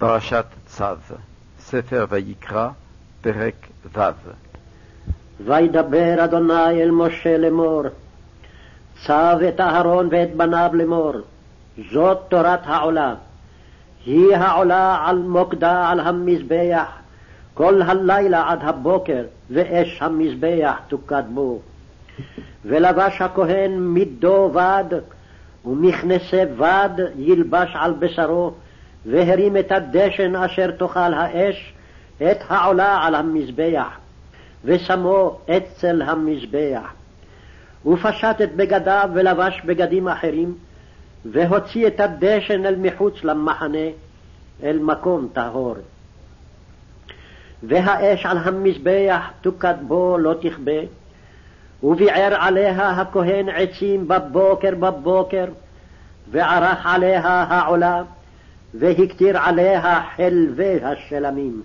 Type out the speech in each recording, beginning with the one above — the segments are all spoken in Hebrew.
פרשת צו, ספר ויקרא, פרק ו' וידבר אדוני אל משה לאמור, צב את אהרון ואת בניו לאמור, זאת תורת העולה. היא העולה על מוקדה על המזבח, כל הלילה עד הבוקר, ואש המזבח תוקד בו. ולבש הכהן מידו בד, ומכנסי בד ילבש על בשרו, והרים את הדשן אשר תאכל האש, את העולה על המזבח, ושמו אצל המזבח. ופשט את בגדיו ולבש בגדים אחרים, והוציא את הדשן אל מחוץ למחנה, אל מקום טהור. והאש על המזבח תוקד בו לא תכבה, וביער עליה הכהן עצים בבוקר בבוקר, וערך עליה העולה, והקטיר עליה חלבי השלמים.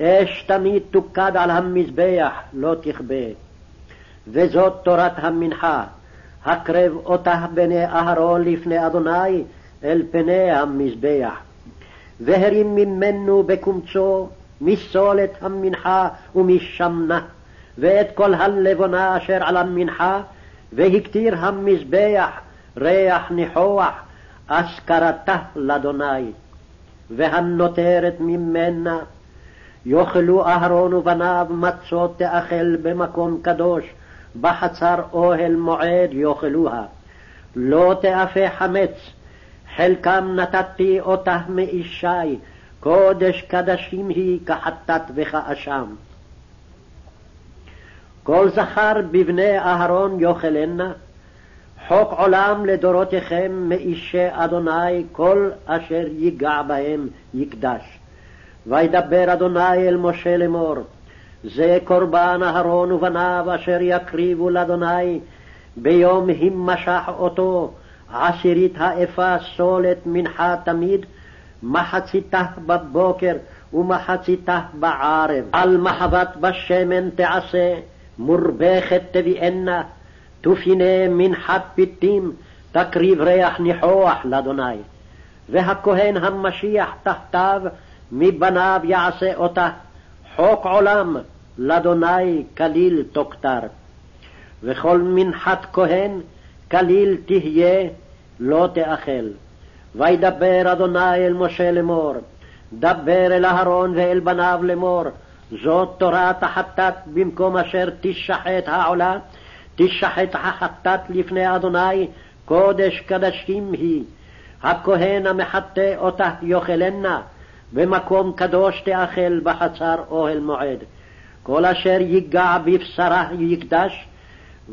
אש תמיד תוקד על המזבח, לא תכבה. וזאת תורת המנחה, הקרב אותה בני אהרון לפני אדוני אל פני המזבח. והרים ממנו בקומצו מסולת המנחה ומשמנה, ואת כל הלבונה אשר על המנחה, והקטיר המזבח ריח ניחוח, אזכרתה לאדוני. והנותרת ממנה יאכלו אהרון ובניו מצות תאכל במקום קדוש, בחצר אוהל מועד יאכלוה. לא תאפה חמץ, חלקם נתתי אותה מאישי, קודש קדשים היא כחטאת וכאשם. כל זכר בבני אהרון יאכלנה, חוק עולם לדורותיכם מאישי אדוני כל אשר ייגע בהם יקדש. וידבר אדוני אל משה לאמור, זה קורבן אהרון ובניו אשר יקריבו לאדוני ביום הימשך אותו עשירית האפה סולת מנחה תמיד, מחציתה בבוקר ומחציתה בערב. על מחבת בשמן תעשה, מורבכת תביאנה, תופיני מנחת פיתים, תקריב ריח ניחוח לאדוני. והכהן המשיח תחתיו, מבניו יעשה אותה, חוק עולם, לאדוני כליל תוכתר. וכל מנחת כהן כליל תהיה, לא תאכל. וידבר אדוני אל משה לאמור, דבר אל אהרון ואל בניו לאמור, זאת תורת החטאת במקום אשר תשחט העולה, תשחט החטאת לפני אדוני, קודש קדשים היא. הכהן המחטא אותה יאכלנה, במקום קדוש תאכל בחצר אוהל מועד. כל אשר ייגע בבשרה יקדש,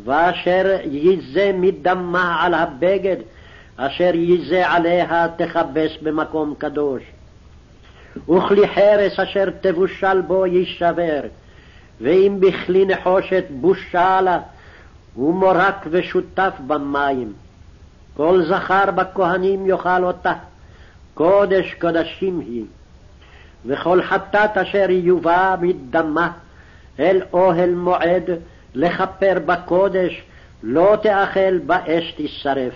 ואשר ייזה מדמה על הבגד, אשר ייזה עליה תכבס במקום קדוש. וכלי חרס אשר תבושל בו יישבר, ואם בכלי נחושת בושה לה, הוא מורק ושותף במים. כל זכר בכהנים יאכל אותה, קודש קודשים היא. וכל חטאת אשר יובא מדמה אל אוהל מועד לכפר בקודש, לא תאכל באש תשרף.